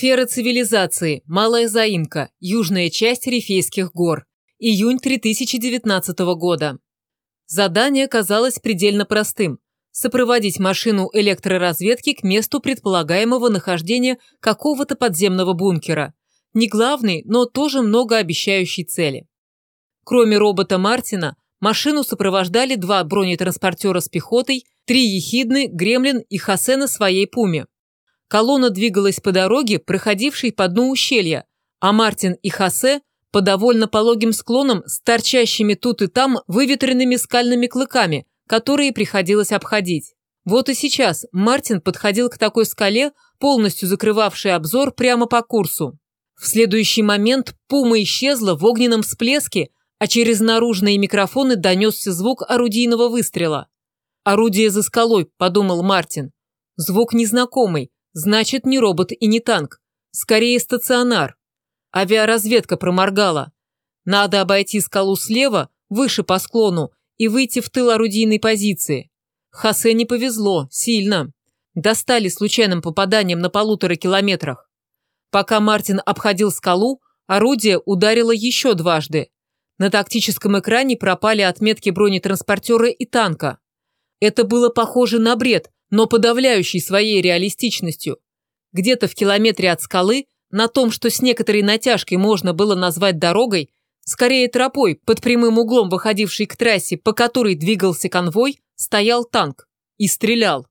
Сфера цивилизации. Малая заимка. Южная часть Рифейских гор. Июнь 3019 года. Задание казалось предельно простым – сопроводить машину электроразведки к месту предполагаемого нахождения какого-то подземного бункера. Не главной, но тоже многообещающей цели. Кроме робота Мартина, машину сопровождали два бронетранспортера с пехотой, три ехидны, гремлин и Хосе на своей пуме. Колонна двигалась по дороге, проходившей по дну ущелья, а Мартин и Хосе по довольно пологим склонам с торчащими тут и там выветренными скальными клыками, которые приходилось обходить. Вот и сейчас Мартин подходил к такой скале, полностью закрывавшей обзор прямо по курсу. В следующий момент пума исчезла в огненном всплеске, а через наружные микрофоны донесся звук орудийного выстрела. «Орудие за скалой», – подумал Мартин. Звук незнакомый, Значит, не робот и не танк. Скорее, стационар. Авиаразведка проморгала. Надо обойти скалу слева, выше по склону, и выйти в тыл орудийной позиции. Хосе не повезло, сильно. Достали случайным попаданием на полутора километрах. Пока Мартин обходил скалу, орудие ударило еще дважды. На тактическом экране пропали отметки бронетранспортера и танка. Это было похоже на бред, но подавляющий своей реалистичностью. Где-то в километре от скалы, на том, что с некоторой натяжкой можно было назвать дорогой, скорее тропой, под прямым углом выходившей к трассе, по которой двигался конвой, стоял танк и стрелял.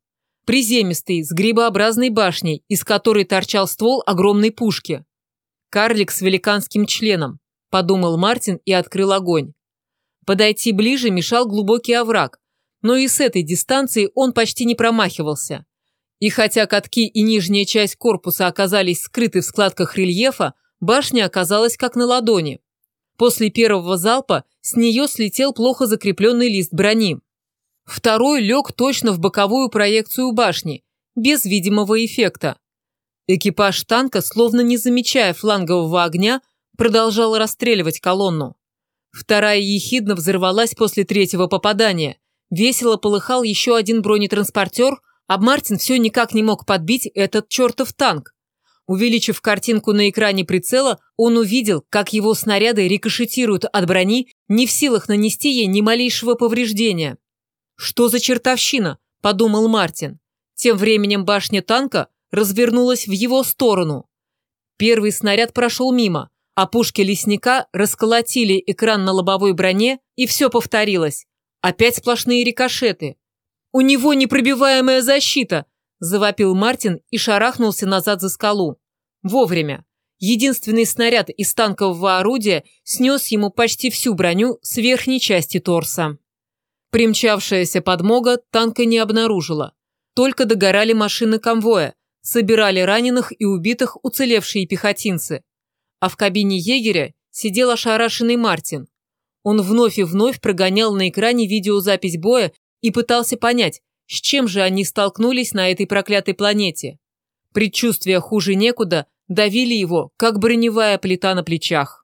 Приземистый, с грибообразной башней, из которой торчал ствол огромной пушки. «Карлик с великанским членом», – подумал Мартин и открыл огонь. Подойти ближе мешал глубокий овраг, но и с этой дистанции он почти не промахивался. И хотя катки и нижняя часть корпуса оказались скрыты в складках рельефа, башня оказалась как на ладони. После первого залпа с нее слетел плохо закрепленный лист брони. Второй лег точно в боковую проекцию башни, без видимого эффекта. Экипаж танка, словно не замечая флангового огня, продолжал расстреливать колонну. Вторая ехидно взорвалась после третьего попадания – Весело полыхал еще один бронетранспортер, а Мартин все никак не мог подбить этот чертов танк. Увеличив картинку на экране прицела, он увидел, как его снаряды рикошетируют от брони, не в силах нанести ей ни малейшего повреждения. «Что за чертовщина?» – подумал Мартин. Тем временем башня танка развернулась в его сторону. Первый снаряд прошел мимо, а пушки лесника расколотили экран на лобовой броне, и все повторилось. Опять сплошные рикошеты. «У него непробиваемая защита!» – завопил Мартин и шарахнулся назад за скалу. Вовремя. Единственный снаряд из танкового орудия снес ему почти всю броню с верхней части торса. Примчавшаяся подмога танка не обнаружила. Только догорали машины конвоя, собирали раненых и убитых уцелевшие пехотинцы. А в кабине егеря сидел ошарашенный Мартин. Он вновь и вновь прогонял на экране видеозапись боя и пытался понять, с чем же они столкнулись на этой проклятой планете. Предчувствия хуже некуда давили его, как броневая плита на плечах.